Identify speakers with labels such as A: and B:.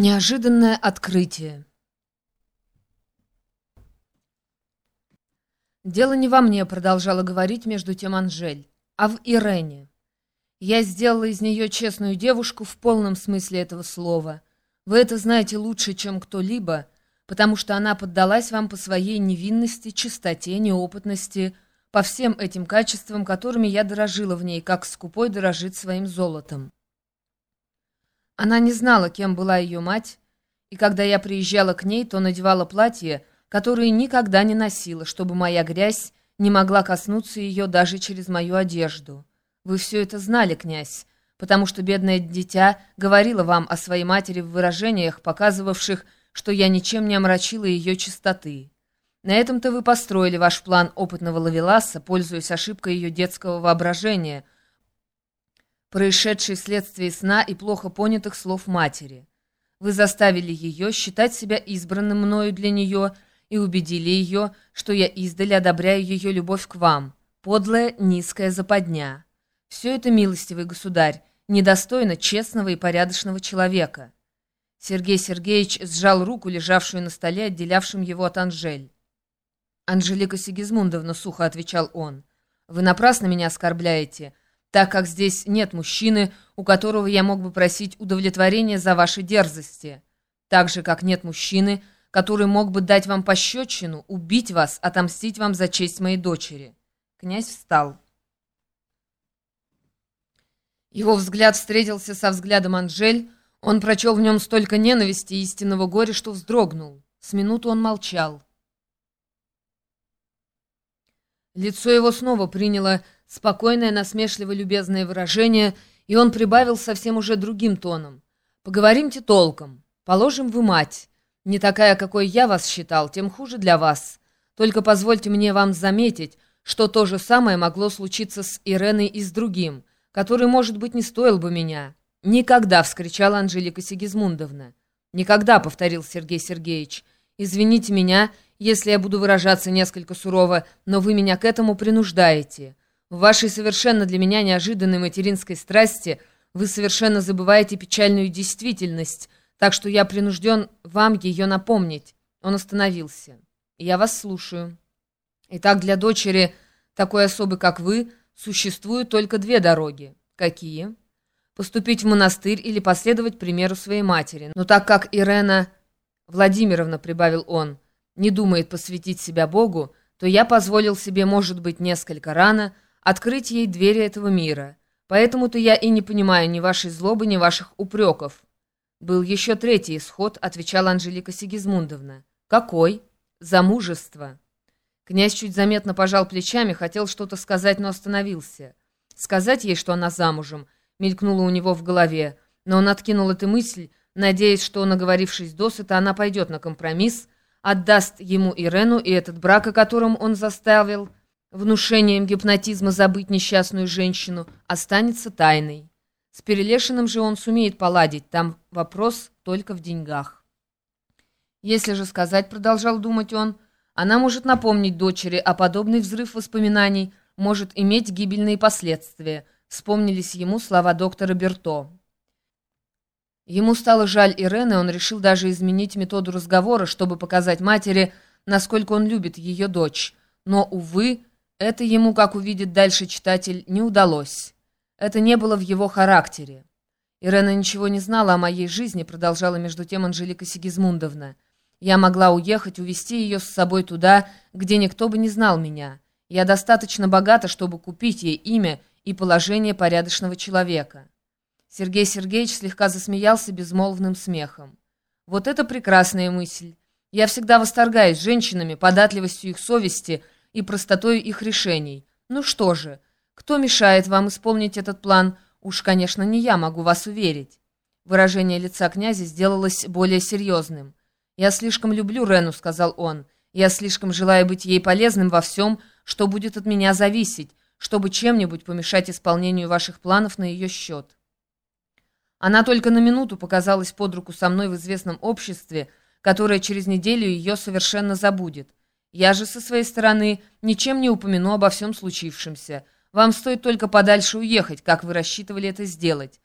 A: Неожиданное открытие. «Дело не во мне», — продолжала говорить между тем Анжель, — «а в Ирене. Я сделала из нее честную девушку в полном смысле этого слова. Вы это знаете лучше, чем кто-либо, потому что она поддалась вам по своей невинности, чистоте, неопытности, по всем этим качествам, которыми я дорожила в ней, как скупой дорожит своим золотом. Она не знала, кем была ее мать, и когда я приезжала к ней, то надевала платье, которое никогда не носила, чтобы моя грязь не могла коснуться ее даже через мою одежду. Вы все это знали, князь, потому что бедное дитя говорило вам о своей матери в выражениях, показывавших, что я ничем не омрачила ее чистоты. На этом-то вы построили ваш план опытного лавеласа, пользуясь ошибкой ее детского воображения — происшедший вследствие сна и плохо понятых слов матери. Вы заставили ее считать себя избранным мною для нее и убедили ее, что я издали одобряю ее любовь к вам. Подлая, низкая западня. Все это, милостивый государь, недостойно честного и порядочного человека. Сергей Сергеевич сжал руку, лежавшую на столе, отделявшим его от Анжель. «Анжелика Сигизмундовна», — сухо отвечал он, — «вы напрасно меня оскорбляете» так как здесь нет мужчины, у которого я мог бы просить удовлетворения за ваши дерзости, так же, как нет мужчины, который мог бы дать вам пощечину, убить вас, отомстить вам за честь моей дочери». Князь встал. Его взгляд встретился со взглядом Анжель, он прочел в нем столько ненависти и истинного горя, что вздрогнул. С минуту он молчал. Лицо его снова приняло спокойное, насмешливо-любезное выражение, и он прибавил совсем уже другим тоном. «Поговоримте толком. Положим, вы мать. Не такая, какой я вас считал, тем хуже для вас. Только позвольте мне вам заметить, что то же самое могло случиться с Иреной и с другим, который, может быть, не стоил бы меня». «Никогда!» — вскричала Анжелика Сигизмундовна. «Никогда!» — повторил Сергей Сергеевич. «Извините меня, если я буду выражаться несколько сурово, но вы меня к этому принуждаете. В вашей совершенно для меня неожиданной материнской страсти вы совершенно забываете печальную действительность, так что я принужден вам ее напомнить». Он остановился. «Я вас слушаю». «Итак, для дочери, такой особы, как вы, существуют только две дороги. Какие?» «Поступить в монастырь или последовать примеру своей матери. Но так как Ирена Владимировна, — прибавил он, — не думает посвятить себя Богу, то я позволил себе, может быть, несколько рано, — открыть ей двери этого мира. Поэтому-то я и не понимаю ни вашей злобы, ни ваших упреков. Был еще третий исход, отвечала Анжелика Сигизмундовна. Какой? Замужество. Князь чуть заметно пожал плечами, хотел что-то сказать, но остановился. Сказать ей, что она замужем, мелькнуло у него в голове, но он откинул эту мысль, надеясь, что, наговорившись досыта, она пойдет на компромисс, отдаст ему Ирену и этот брак, о котором он заставил внушением гипнотизма забыть несчастную женщину, останется тайной. С Перелешиным же он сумеет поладить, там вопрос только в деньгах. Если же сказать, продолжал думать он, она может напомнить дочери, а подобный взрыв воспоминаний может иметь гибельные последствия. Вспомнились ему слова доктора Берто. Ему стало жаль Ирены, он решил даже изменить методу разговора, чтобы показать матери, насколько он любит ее дочь. Но, увы, это ему, как увидит дальше читатель, не удалось. Это не было в его характере. Ирена ничего не знала о моей жизни, продолжала между тем Анжелика Сигизмундовна. Я могла уехать, увезти ее с собой туда, где никто бы не знал меня. Я достаточно богата, чтобы купить ей имя и положение порядочного человека. Сергей Сергеевич слегка засмеялся безмолвным смехом. Вот это прекрасная мысль. Я всегда восторгаюсь женщинами, податливостью их совести – и простотой их решений. Ну что же, кто мешает вам исполнить этот план? Уж, конечно, не я, могу вас уверить. Выражение лица князя сделалось более серьезным. «Я слишком люблю Рену», — сказал он. «Я слишком желаю быть ей полезным во всем, что будет от меня зависеть, чтобы чем-нибудь помешать исполнению ваших планов на ее счет». Она только на минуту показалась под руку со мной в известном обществе, которое через неделю ее совершенно забудет. Я же со своей стороны ничем не упомяну обо всем случившемся. Вам стоит только подальше уехать, как вы рассчитывали это сделать.